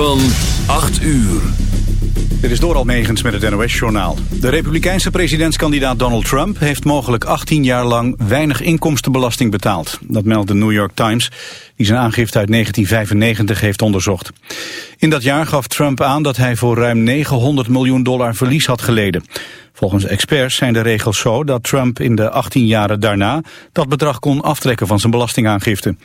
Van 8 uur. Dit is Doral Megens met het NOS-journaal. De republikeinse presidentskandidaat Donald Trump heeft mogelijk 18 jaar lang weinig inkomstenbelasting betaald. Dat meldt de New York Times, die zijn aangifte uit 1995 heeft onderzocht. In dat jaar gaf Trump aan dat hij voor ruim 900 miljoen dollar verlies had geleden. Volgens experts zijn de regels zo dat Trump in de 18 jaren daarna dat bedrag kon aftrekken van zijn belastingaangifte.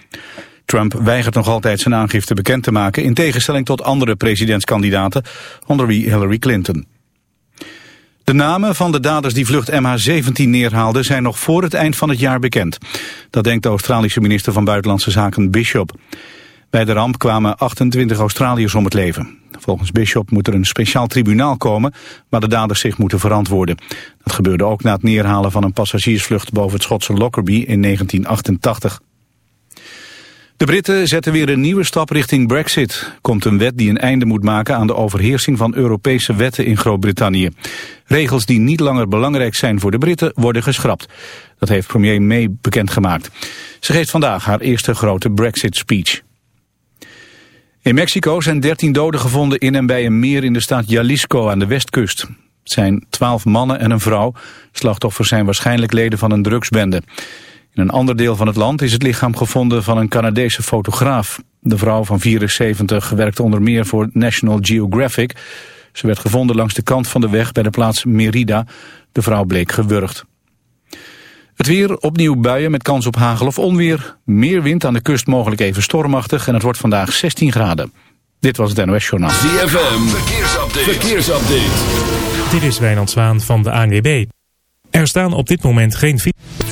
Trump weigert nog altijd zijn aangifte bekend te maken... in tegenstelling tot andere presidentskandidaten, onder wie Hillary Clinton. De namen van de daders die vlucht MH17 neerhaalden... zijn nog voor het eind van het jaar bekend. Dat denkt de Australische minister van Buitenlandse Zaken Bishop. Bij de ramp kwamen 28 Australiërs om het leven. Volgens Bishop moet er een speciaal tribunaal komen... waar de daders zich moeten verantwoorden. Dat gebeurde ook na het neerhalen van een passagiersvlucht... boven het Schotse Lockerbie in 1988. De Britten zetten weer een nieuwe stap richting Brexit. Komt een wet die een einde moet maken aan de overheersing van Europese wetten in Groot-Brittannië. Regels die niet langer belangrijk zijn voor de Britten worden geschrapt. Dat heeft premier May bekendgemaakt. Ze geeft vandaag haar eerste grote Brexit-speech. In Mexico zijn 13 doden gevonden in en bij een meer in de staat Jalisco aan de westkust. Het zijn 12 mannen en een vrouw. Slachtoffers zijn waarschijnlijk leden van een drugsbende. In een ander deel van het land is het lichaam gevonden van een Canadese fotograaf. De vrouw van 74 werkte onder meer voor National Geographic. Ze werd gevonden langs de kant van de weg bij de plaats Merida. De vrouw bleek gewurgd. Het weer, opnieuw buien met kans op hagel of onweer. Meer wind aan de kust mogelijk even stormachtig en het wordt vandaag 16 graden. Dit was het NOS Journaal. ZFM, verkeersupdate. verkeersupdate. Dit is Wijnand Zwaan van de ANWB. Er staan op dit moment geen...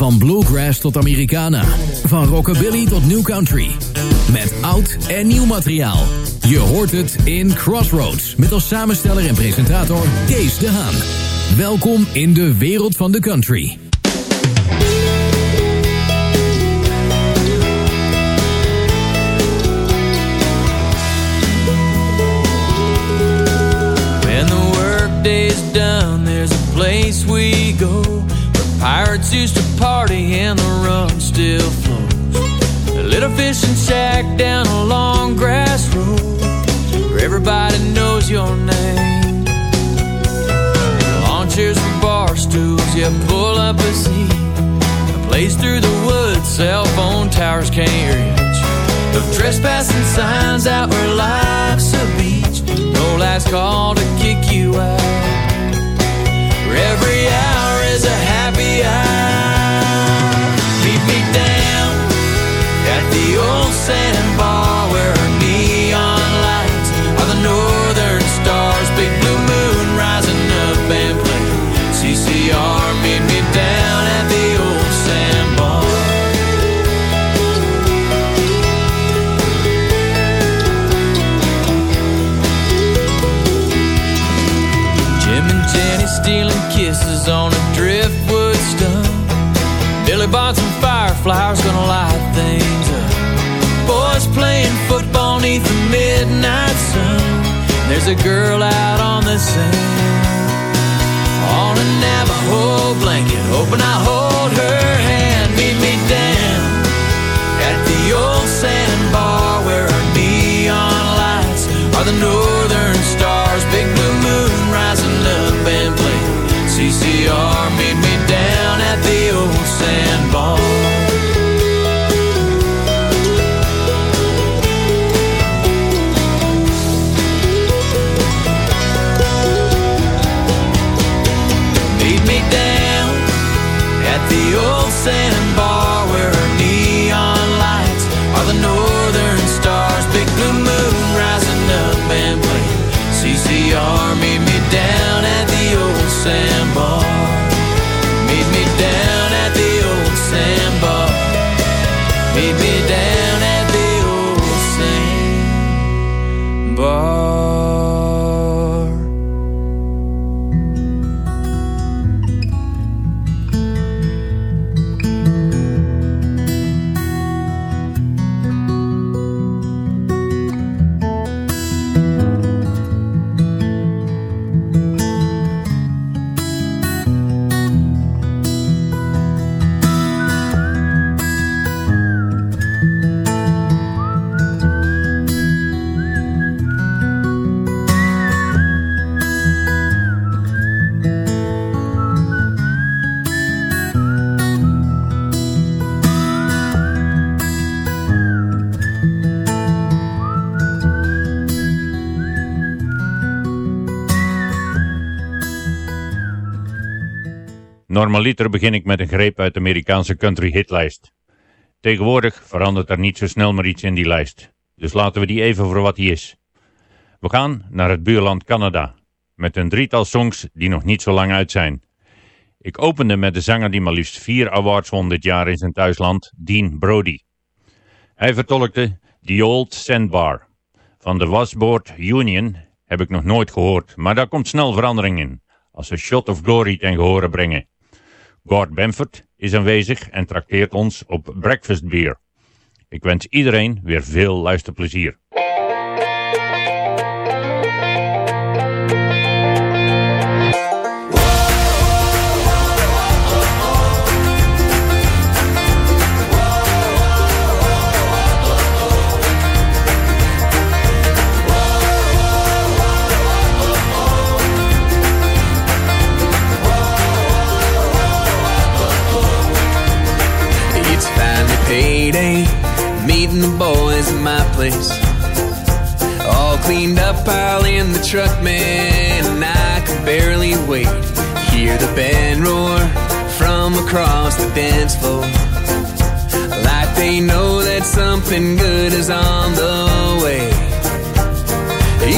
Van bluegrass tot Americana. Van rockabilly tot new country. Met oud en nieuw materiaal. Je hoort het in Crossroads. Met als samensteller en presentator Kees de Haan. Welkom in de wereld van de country. When the workday's done, there's a place we go pirates used to party and the rum still flows. A little fishing shack down a long grass road where everybody knows your name. Lawn chairs and bar stools, you pull up a seat. A place through the woods, cell phone towers can't reach. No trespassing signs out where life's a beach. No last call to kick you out. Hallelujah. me down at the old sandbar. There's a girl out on the sand. On a Navajo blanket, hoping I hold her hand. Meet me down at the old sandbar where our neon lights are the northern Normaliter begin ik met een greep uit de Amerikaanse country hitlijst. Tegenwoordig verandert er niet zo snel meer iets in die lijst, dus laten we die even voor wat die is. We gaan naar het buurland Canada, met een drietal songs die nog niet zo lang uit zijn. Ik opende met de zanger die maar liefst vier awards won dit jaar in zijn thuisland, Dean Brody. Hij vertolkte The Old Sandbar. Van de Wasboard Union heb ik nog nooit gehoord, maar daar komt snel verandering in, als ze Shot of Glory ten gehore brengen. Gord Bamford is aanwezig en trakteert ons op breakfast beer. Ik wens iedereen weer veel luisterplezier. Place. All cleaned up, pile in the truck, man, and I can barely wait. Hear the band roar from across the dance floor. Like they know that something good is on the way.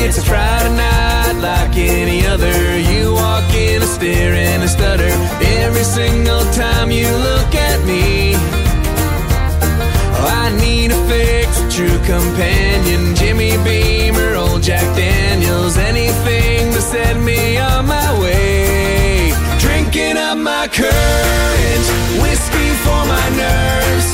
It's a Friday night like any other. You walk in a stare and a stutter every single time you look at me. I need a fix, a true companion. Jimmy Beamer, old Jack Daniels, anything to send me on my way. Drinking up my courage, whiskey for my nerves.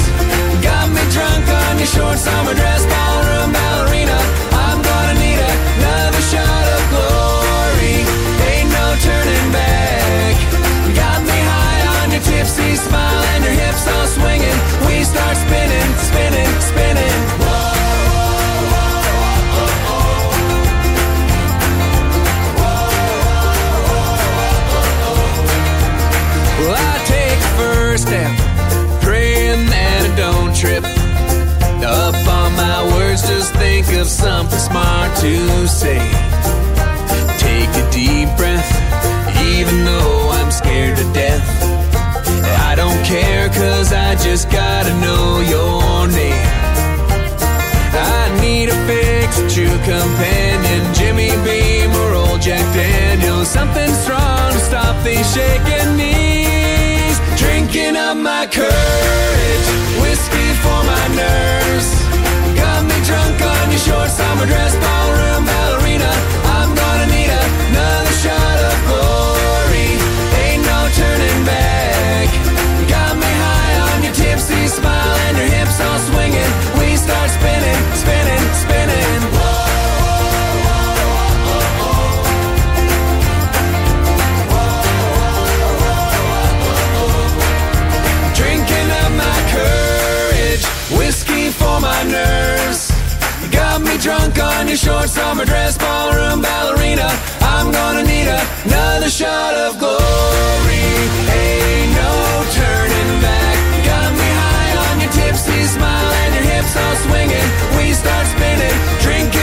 Got me drunk on your short summer dress, ballroom ballerina. I'm gonna need another shot of glory. Ain't no turning back. Got me high on your tipsy smile hips swinging. We start spinning, spinning, spinning. Well, I take the first step, praying that I don't trip. Up on my words, just think of something smart to say. Care, cause I just gotta know your name. I need a fix, a true companion. Jimmy Beam or old Jack Daniels. Something strong to stop these shaking knees. Drinking up my courage, whiskey for my nerves. Got me drunk on your short summer dress, ballroom ballerina. Drunk on your short summer dress, ballroom ballerina. I'm gonna need another shot of glory. Ain't no turning back. Got me high on your tipsy smile and your hips all swinging. We start spinning, drinking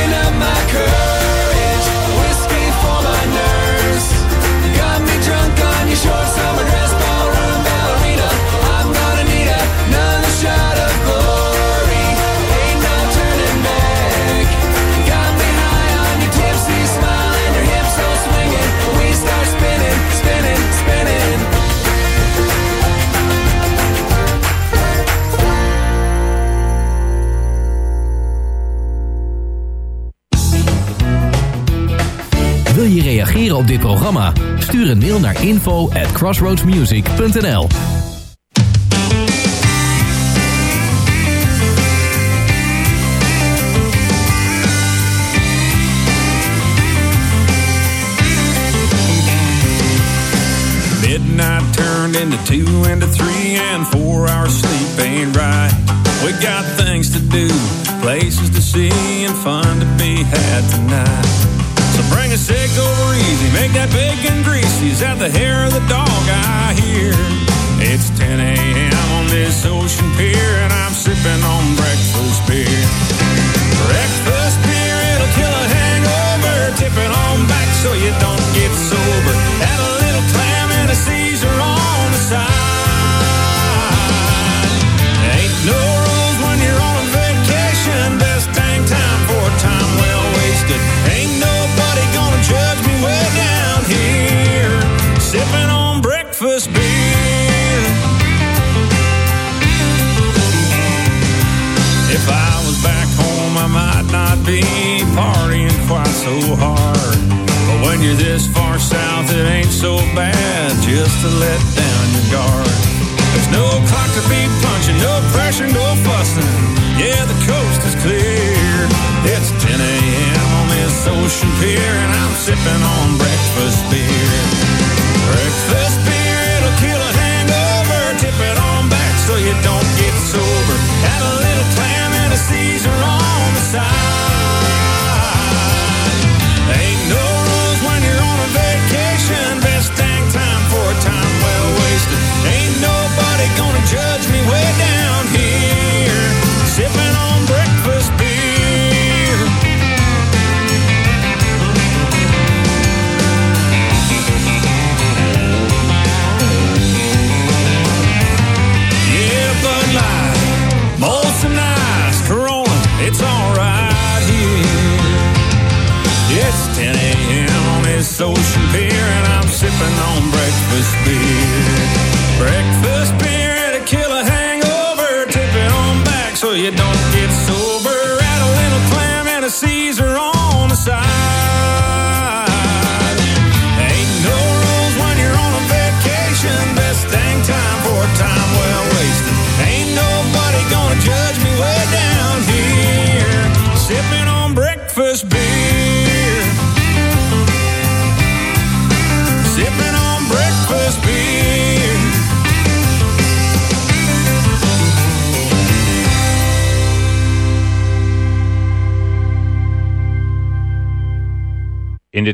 reageren op dit programma? Stuur een mail naar info at crossroadsmusic.nl Midnight turned into two into three, and four hours sleep ain't right. We got things to do, places to see, and fun to be had tonight. So bring a sick over easy, make that bacon greasy. Is that the hair of the dog I hear? It's 10 a.m. on this ocean pier, and I'm sipping on breakfast beer. Breakfast not be partying quite so hard. But when you're this far south, it ain't so bad just to let down your guard. There's no clock to be punching, no pressure, no fussing. Yeah, the coast is clear. It's 10 a.m. on this ocean pier, and I'm sipping on breakfast beer. Breakfast beer, it'll kill a hangover. Tip it on back so you don't get sober. Add a little clam and a on the side. Ain't no rules when you're on a vacation. Best dang time for a time well wasted. Ain't nobody gonna judge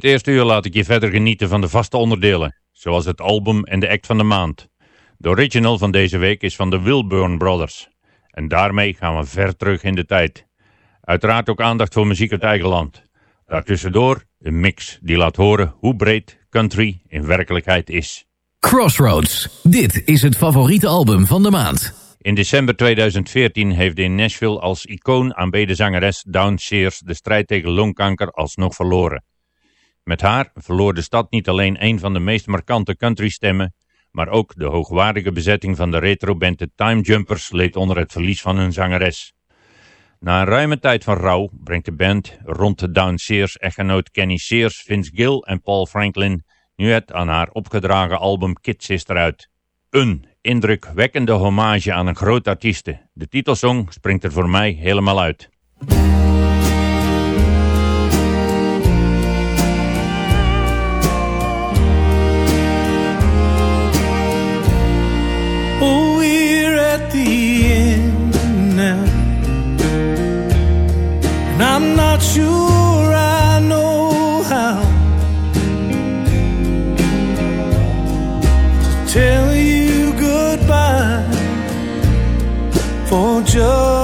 Dit eerste uur laat ik je verder genieten van de vaste onderdelen, zoals het album en de act van de maand. De original van deze week is van de Wilburn Brothers. En daarmee gaan we ver terug in de tijd. Uiteraard ook aandacht voor muziek uit eigen land. Daartussendoor een mix die laat horen hoe breed country in werkelijkheid is. Crossroads. Dit is het favoriete album van de maand. In december 2014 heeft de in Nashville als icoon aanbeden zangeres Dawn Sears de strijd tegen longkanker alsnog verloren. Met haar verloor de stad niet alleen een van de meest markante countrystemmen, maar ook de hoogwaardige bezetting van de retroband The Time Jumpers leed onder het verlies van hun zangeres. Na een ruime tijd van rouw brengt de band rond de Dawn Sears echtgenoot Kenny Sears, Vince Gill en Paul Franklin nu het aan haar opgedragen album Kid Sister uit. Een indrukwekkende hommage aan een groot artieste. De titelsong springt er voor mij helemaal uit. sure I know how to tell you goodbye for just.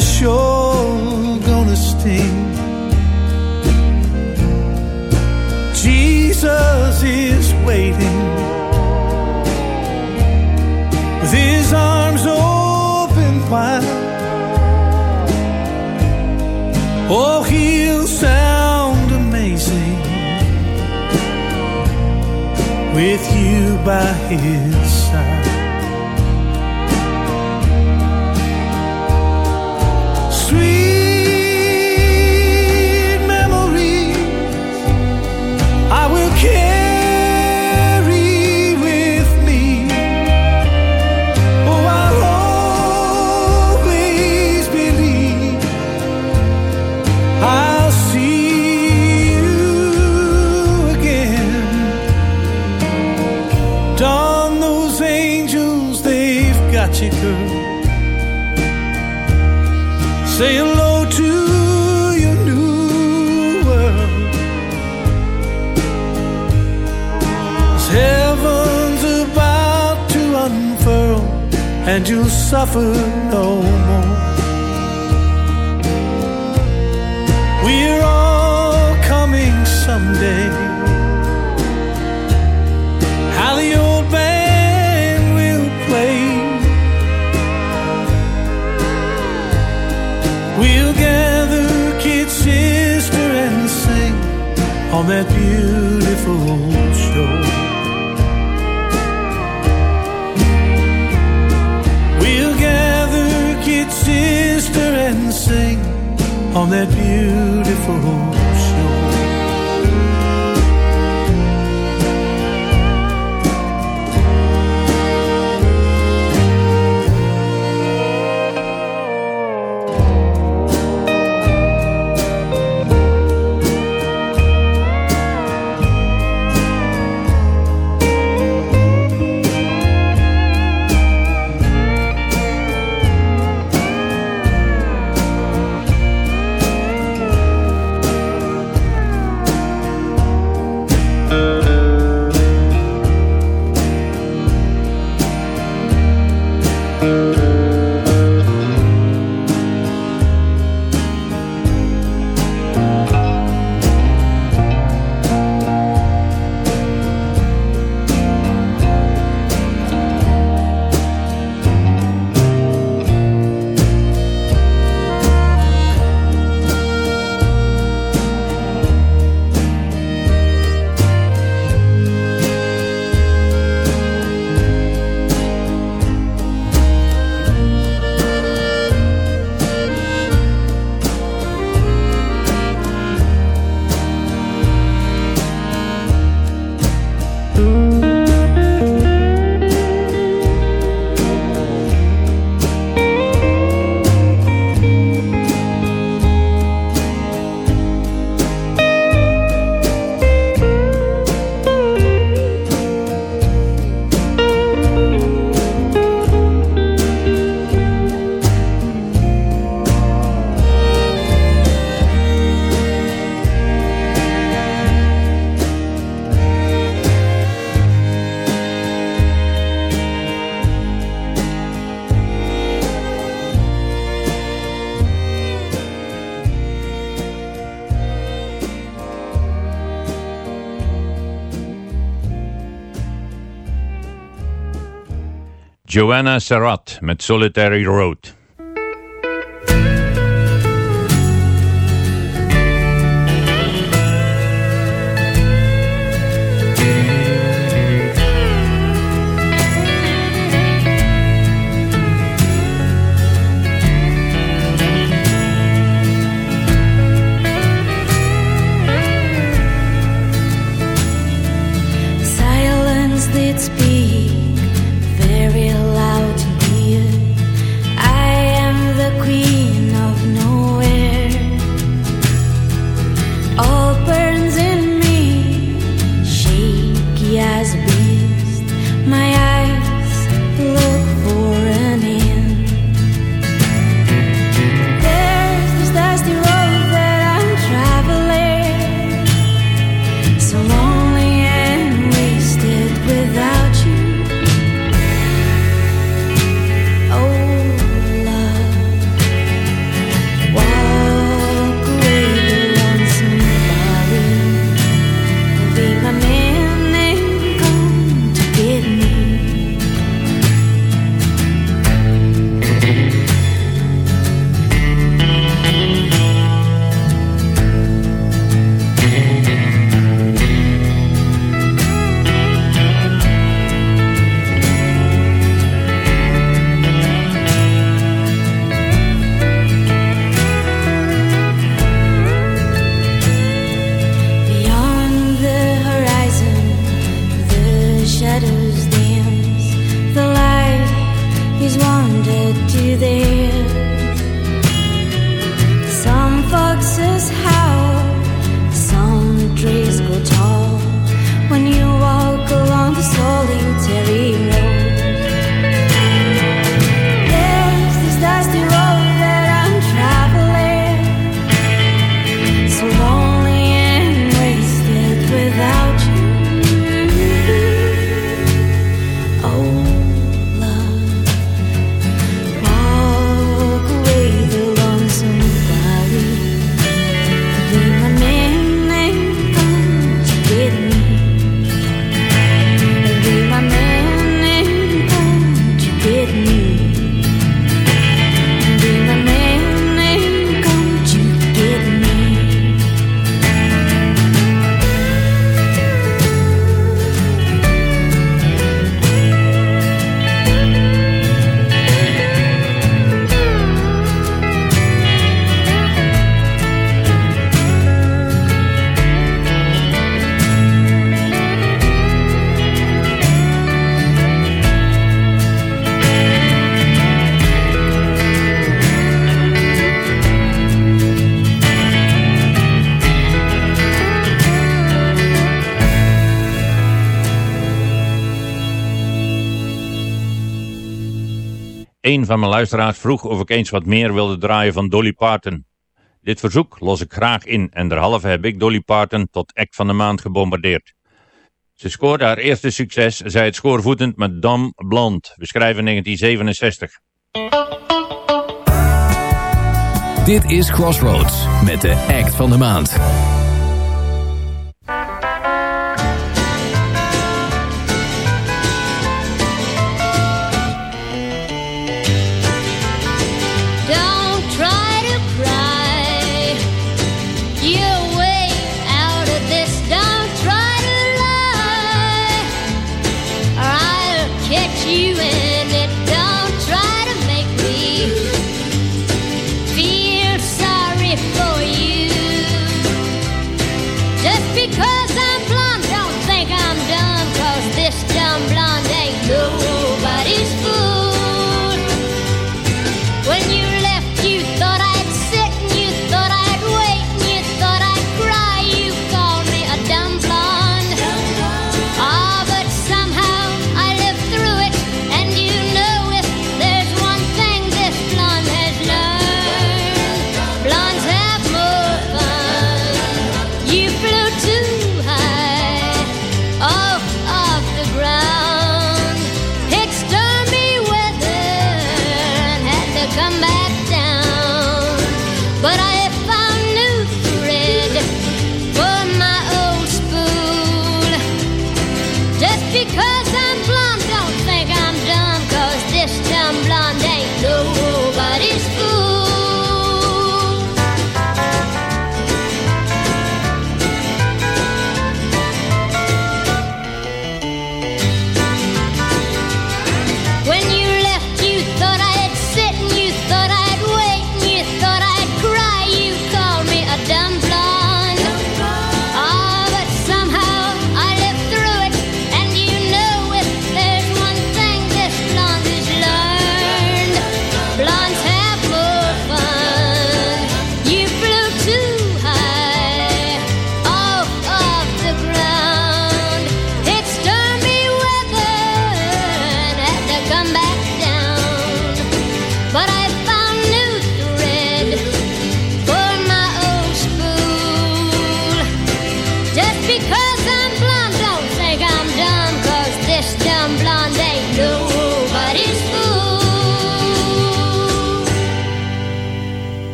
Sure gonna sting. Jesus is waiting with his arms open wide. Oh, he'll sound amazing with you by his side. You'll suffer no more. We're all coming someday. How the old band will play. We'll gather, kid, sister, and sing on that beautiful that beautiful Joanna Serrat met Solitary Road. Van mijn luisteraars vroeg of ik eens wat meer wilde draaien van Dolly Parton. Dit verzoek los ik graag in en derhalve heb ik Dolly Parton tot act van de maand gebombardeerd. Ze scoorde haar eerste succes, zij het schoorvoetend met Dam Blond. We schrijven 1967. Dit is Crossroads met de act van de maand.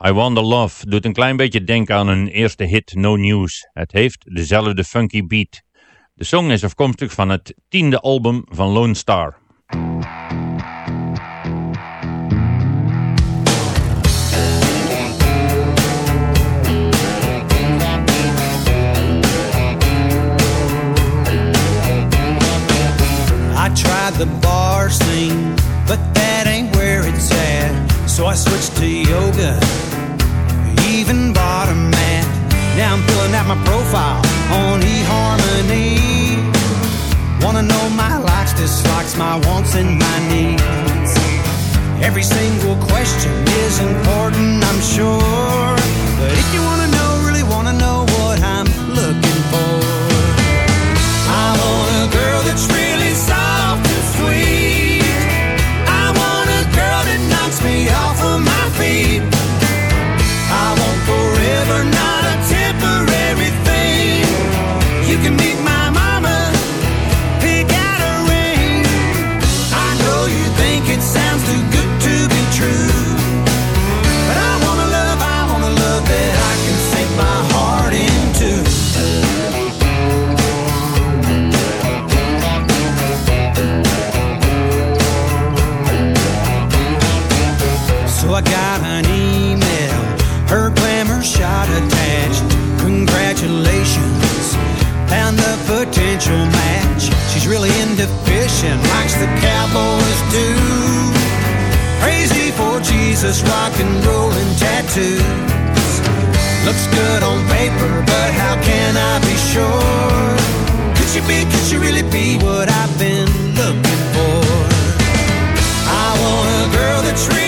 I Wonder Love doet een klein beetje denken aan hun eerste hit No News. Het heeft dezelfde funky beat. De song is afkomstig van het tiende album van Lone Star. I tried the bar scene, but that ain't where it's at. So I switched to yoga, even bought a mat. Now I'm filling out my profile on eHarmony. Wanna know my likes, dislikes, my wants and my needs. Every single question is important, I'm sure. But if you likes the cowboys do. Crazy for Jesus, rock and roll and tattoos. Looks good on paper, but how can I be sure? Could she be, could she really be what I've been looking for? I want a girl that's really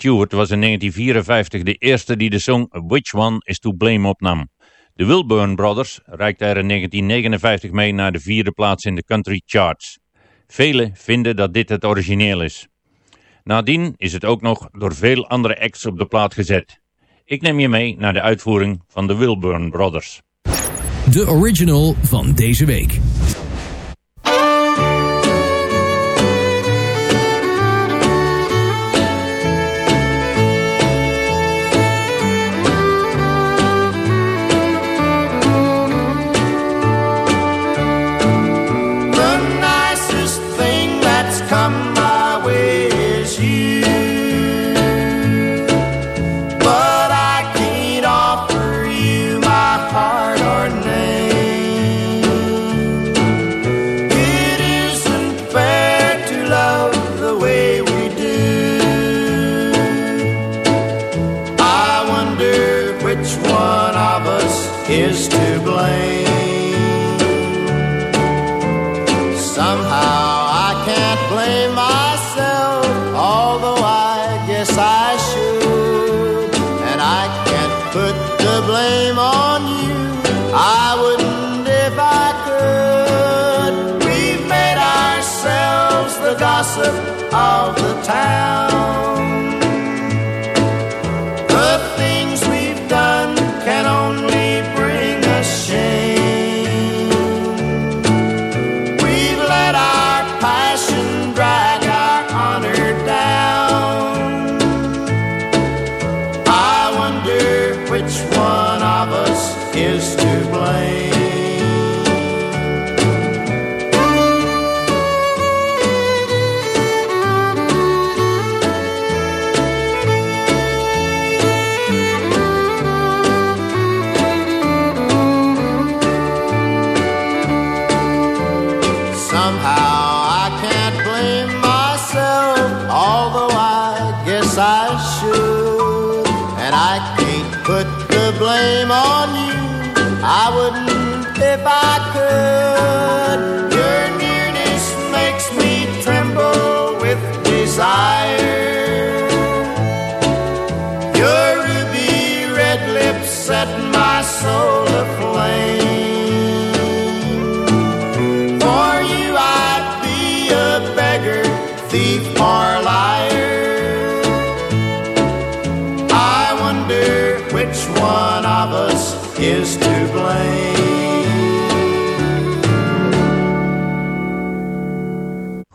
Stewart was in 1954 de eerste die de song Which One Is To Blame opnam. De Wilburn Brothers reikten er in 1959 mee naar de vierde plaats in de country charts. Velen vinden dat dit het origineel is. Nadien is het ook nog door veel andere acts op de plaat gezet. Ik neem je mee naar de uitvoering van de Wilburn Brothers. De original van deze week. Gossip of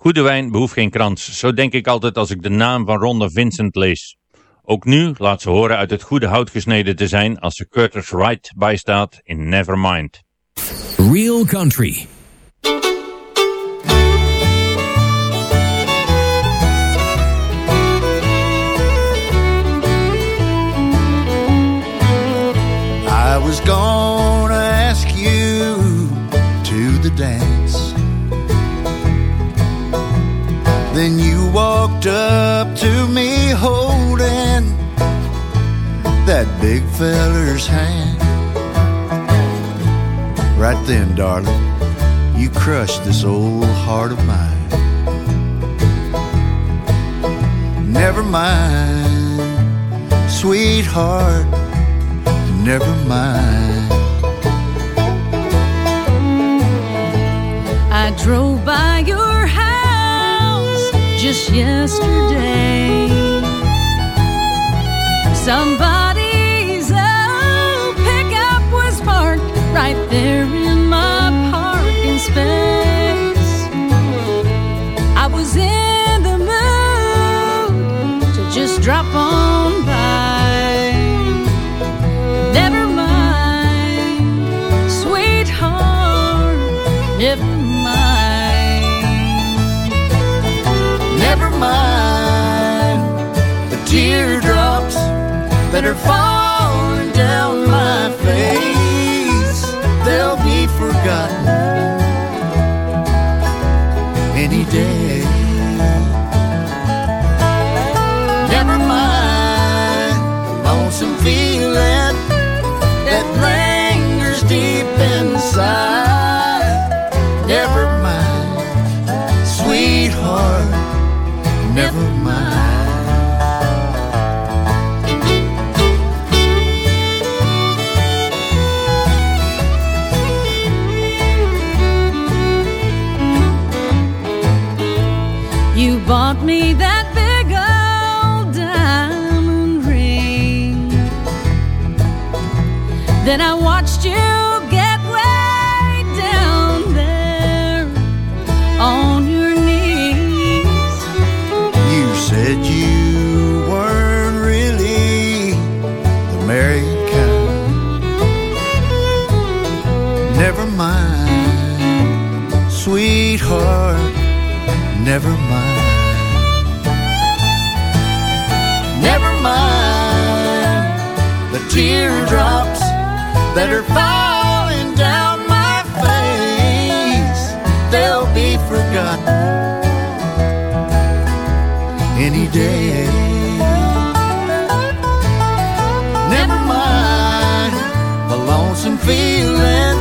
Goede wijn behoeft geen krans, zo denk ik altijd als ik de naam van Ronda Vincent lees. Ook nu laat ze horen uit het goede hout gesneden te zijn als ze Curtis Wright bijstaat in Nevermind. Real Country. I was gonna ask you to the dance. Feller's hand. Right then, darling, you crushed this old heart of mine. Never mind, sweetheart, never mind. I drove by your house just yesterday. Somebody's right there in my parking space. I was in the mood to just drop on by. Never mind, sweetheart, never mind. Never mind the teardrops that are falling down my face. Forgotten any day. Never mind the lonesome feeling that lingers deep inside. You bought me that big old diamond ring. Then I watched you get way down there on your knees. You said you weren't really the married kind. Never mind, sweetheart, never mind. Never mind the teardrops that are falling down my face. They'll be forgotten any day. Never mind the lonesome feeling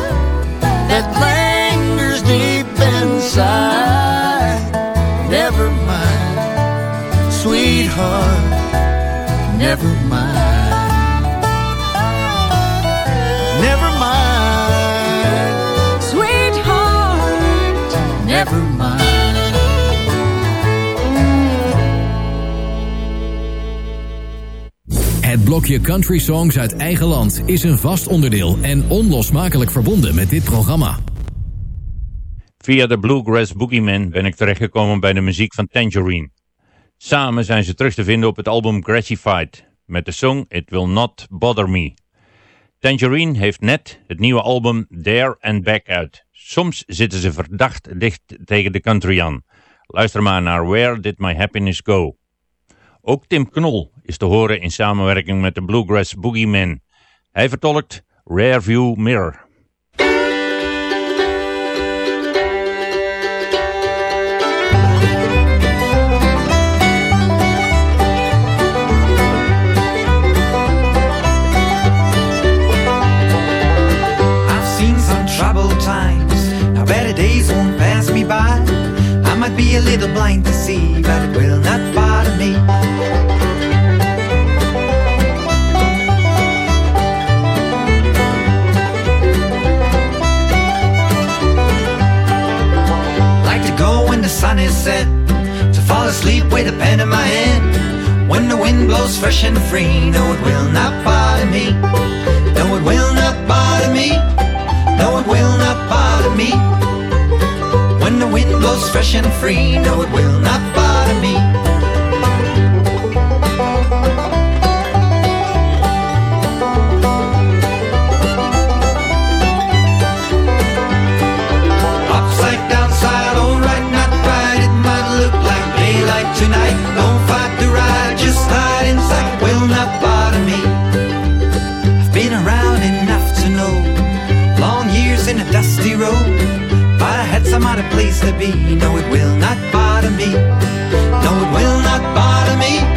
that lingers deep inside. Sweetheart, never mind. Never mind, Sweetheart, never mind. Het blokje country songs uit eigen land is een vast onderdeel en onlosmakelijk verbonden met dit programma. Via de Bluegrass Boogeyman ben ik terechtgekomen bij de muziek van Tangerine. Samen zijn ze terug te vinden op het album Gratified, met de song It Will Not Bother Me. Tangerine heeft net het nieuwe album There and Back uit. Soms zitten ze verdacht dicht tegen de country aan. Luister maar naar Where Did My Happiness Go? Ook Tim Knol is te horen in samenwerking met de Bluegrass Boogeyman. Hij vertolkt Rearview Mirror. Little blind to see, but it will not bother me. Like to go when the sun is set, to fall asleep with a pen in my hand. When the wind blows fresh and free, no, it will not bother me. No, it will not bother me. No, it will not bother me. Wind blows fresh and free, no, it will not bother me. Some other place to be. No, it will not bother me. No, it will not bother me.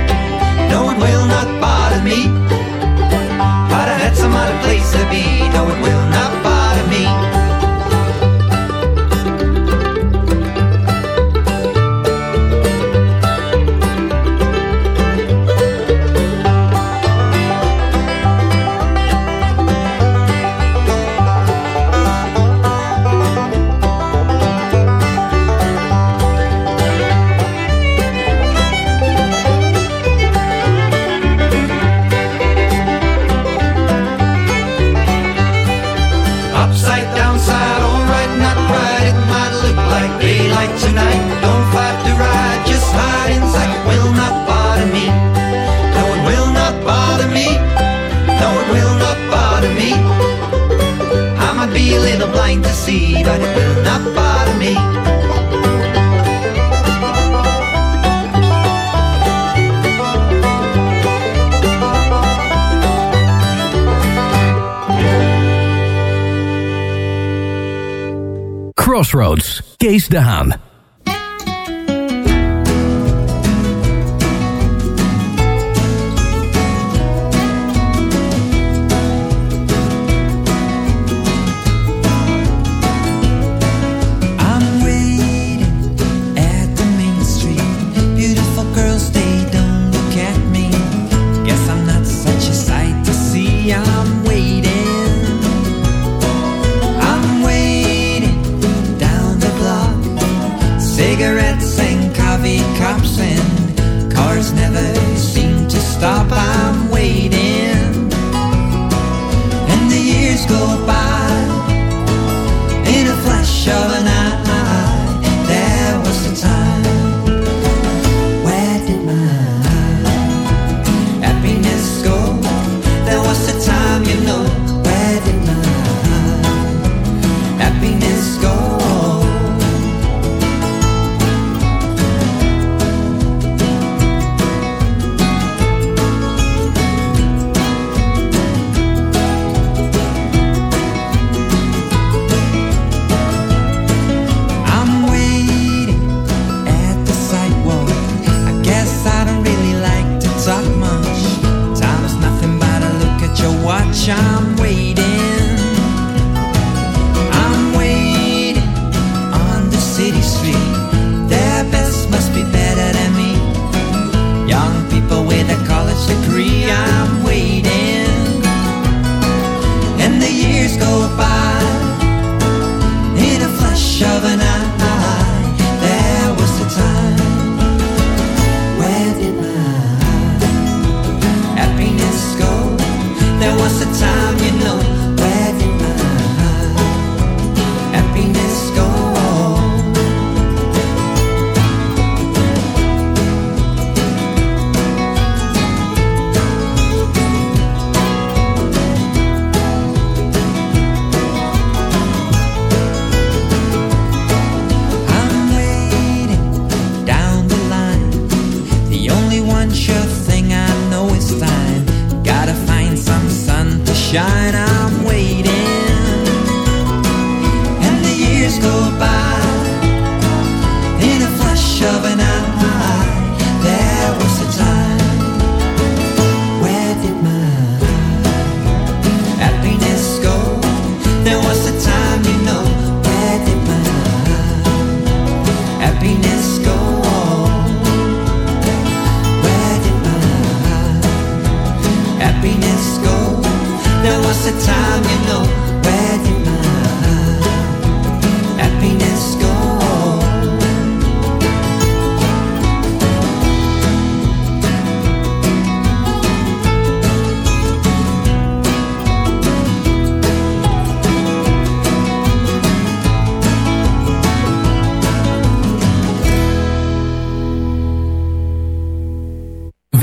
han?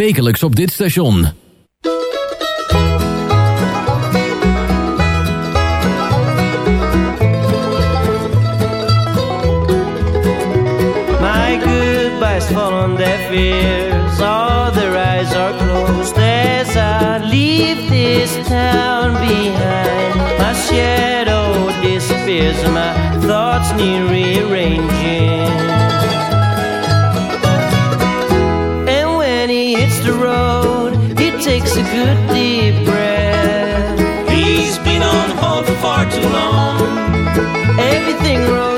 wekelijks op dit station. My goodbyes fall on deaf ears. All their eyes are closed as I leave this town behind. My shadow disappears, my thoughts need rearranging. the road, he takes a good deep breath. He's been on hold for far too long. Everything rolls.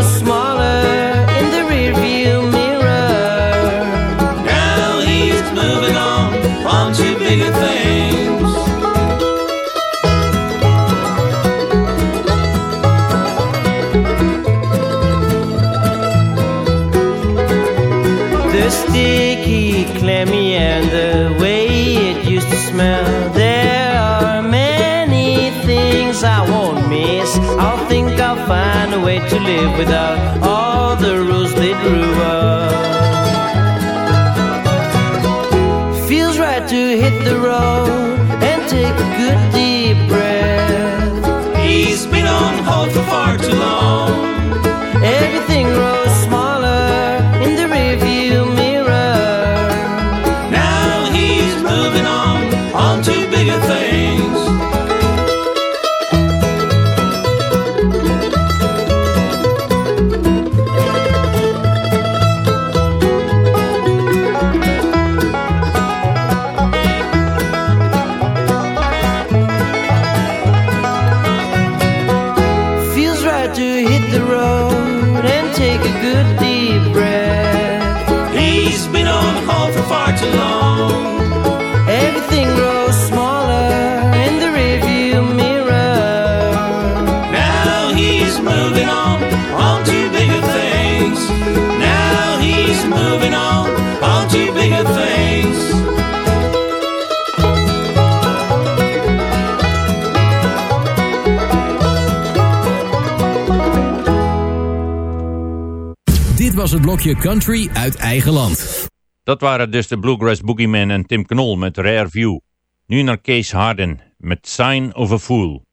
to live without all the rules they drew up. Feels right to hit the road and take a good deep breath. He's been on hold for far too long. stukje country uit eigen land. Dat waren dus de Bluegrass Boogeyman en Tim Knol met Rare View. Nu naar Kees Harden met Sign of a Fool.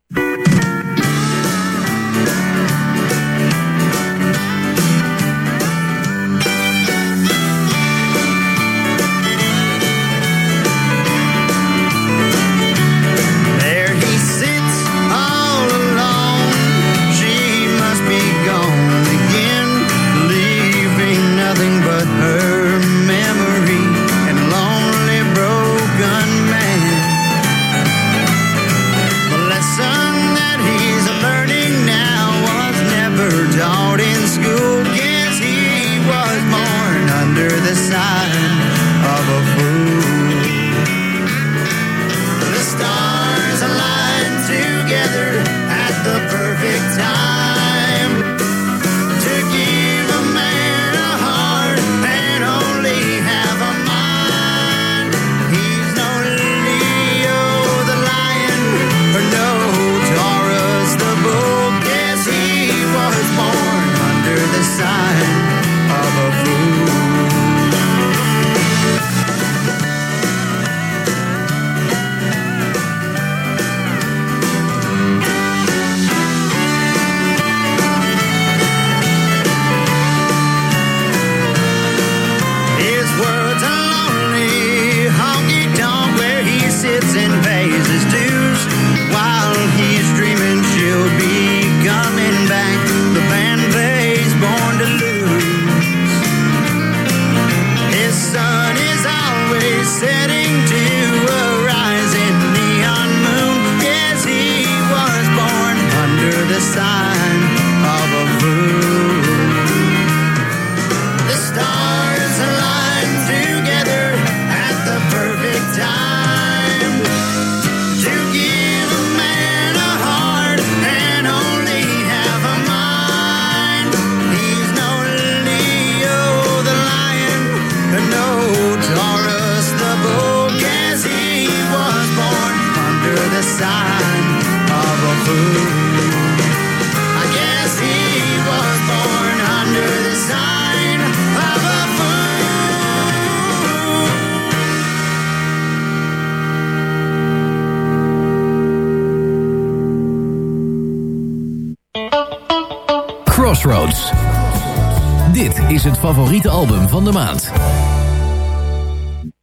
de maand.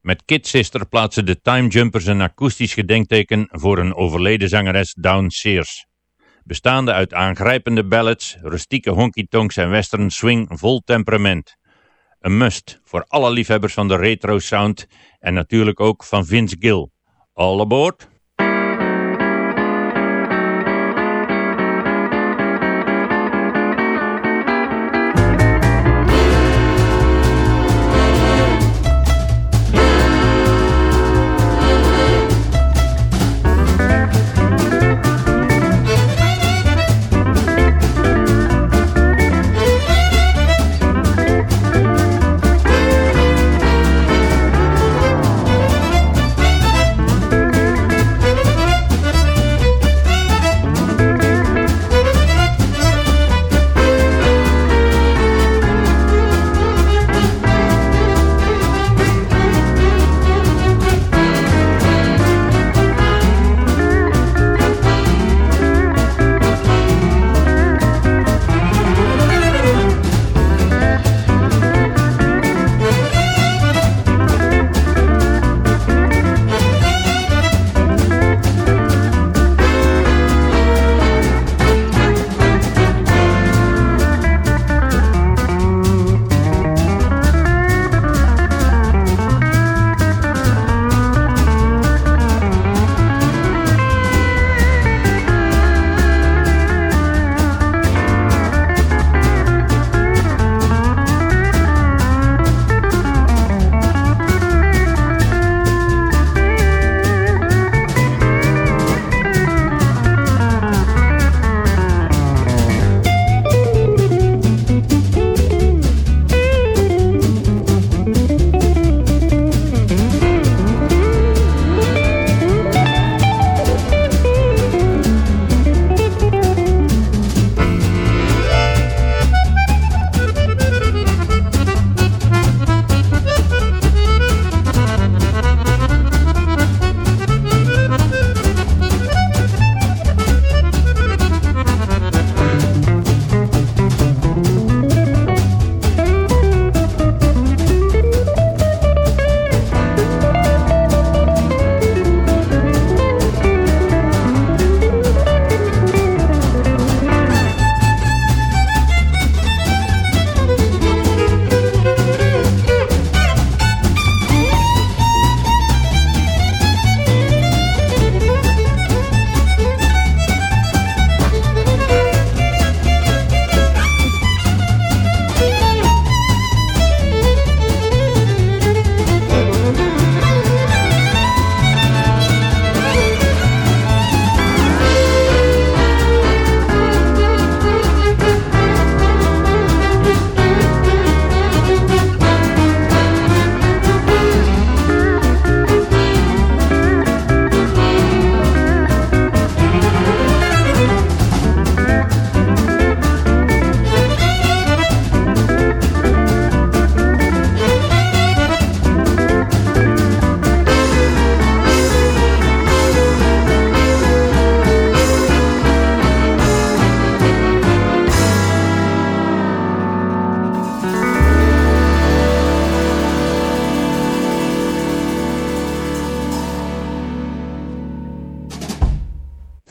Met Kid Sister plaatsen de Time Jumpers een akoestisch gedenkteken voor een overleden zangeres Down Sears. Bestaande uit aangrijpende ballads, rustieke honky-tonks en western swing vol temperament. Een must voor alle liefhebbers van de retro sound en natuurlijk ook van Vince Gill. All aboard!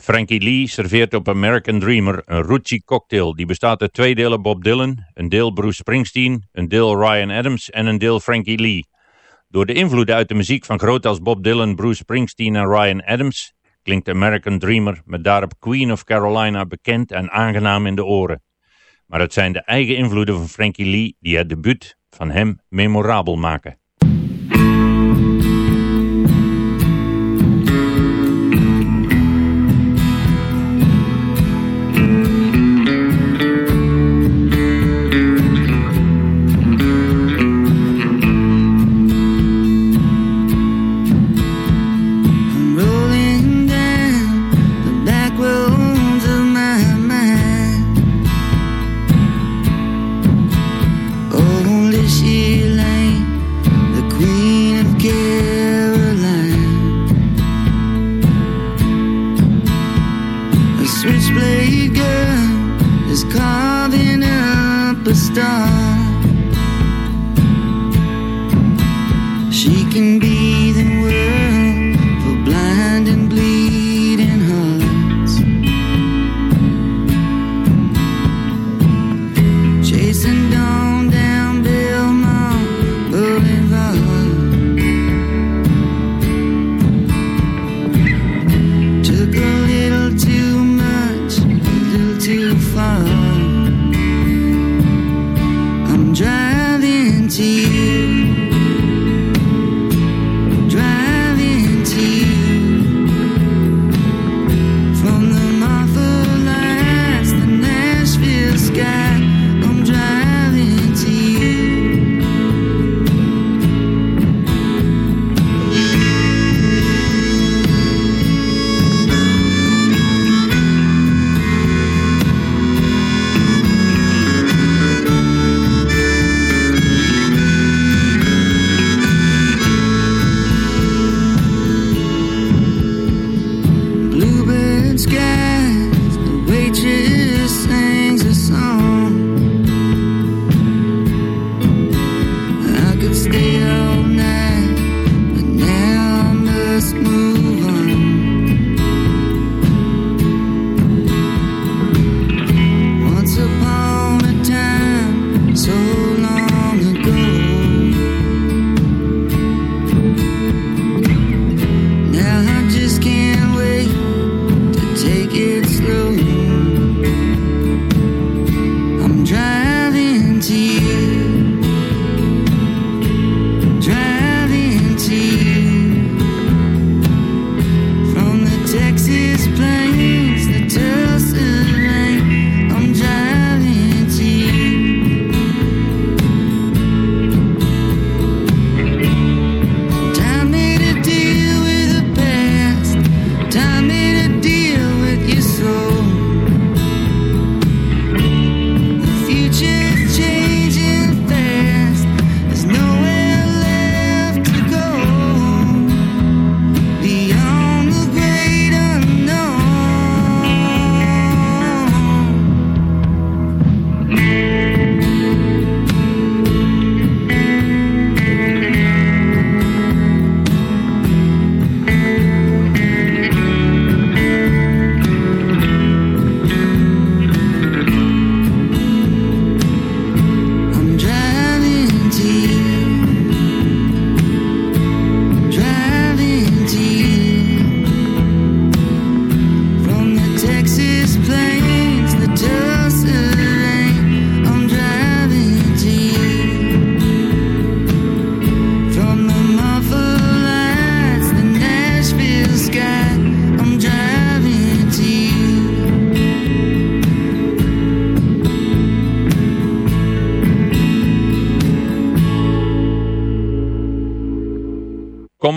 Frankie Lee serveert op American Dreamer een Rucci cocktail. Die bestaat uit twee delen Bob Dylan, een deel Bruce Springsteen, een deel Ryan Adams en een deel Frankie Lee. Door de invloeden uit de muziek van groot als Bob Dylan, Bruce Springsteen en Ryan Adams klinkt American Dreamer met daarop Queen of Carolina bekend en aangenaam in de oren. Maar het zijn de eigen invloeden van Frankie Lee die het debuut van hem memorabel maken. Can be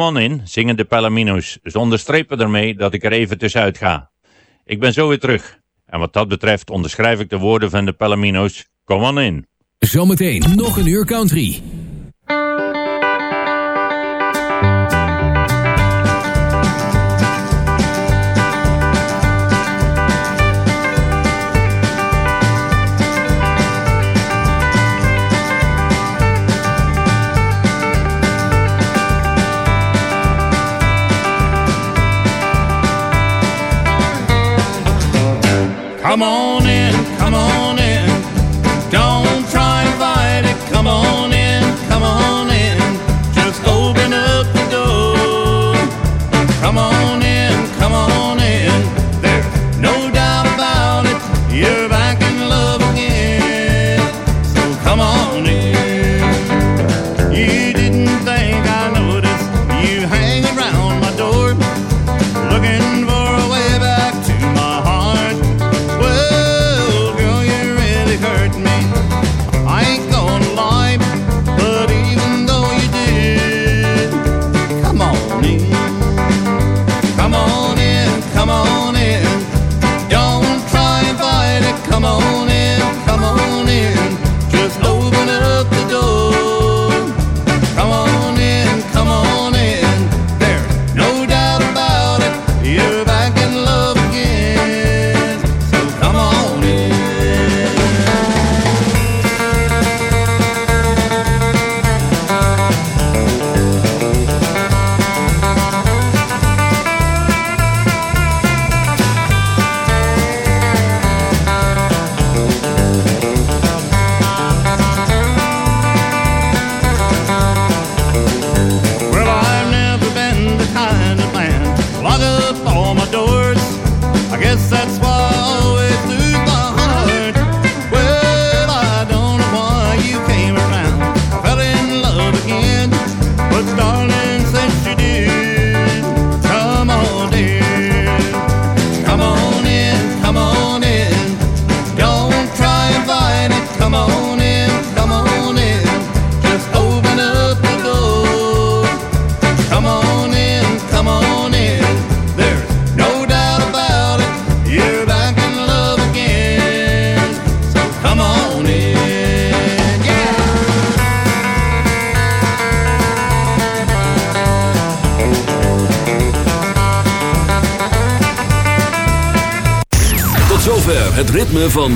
on in, zingen de Palomino's. Ze onderstrepen ermee dat ik er even tussenuit ga. Ik ben zo weer terug. En wat dat betreft onderschrijf ik de woorden van de Palomino's. Come on in. Zometeen nog een uur country. Come on.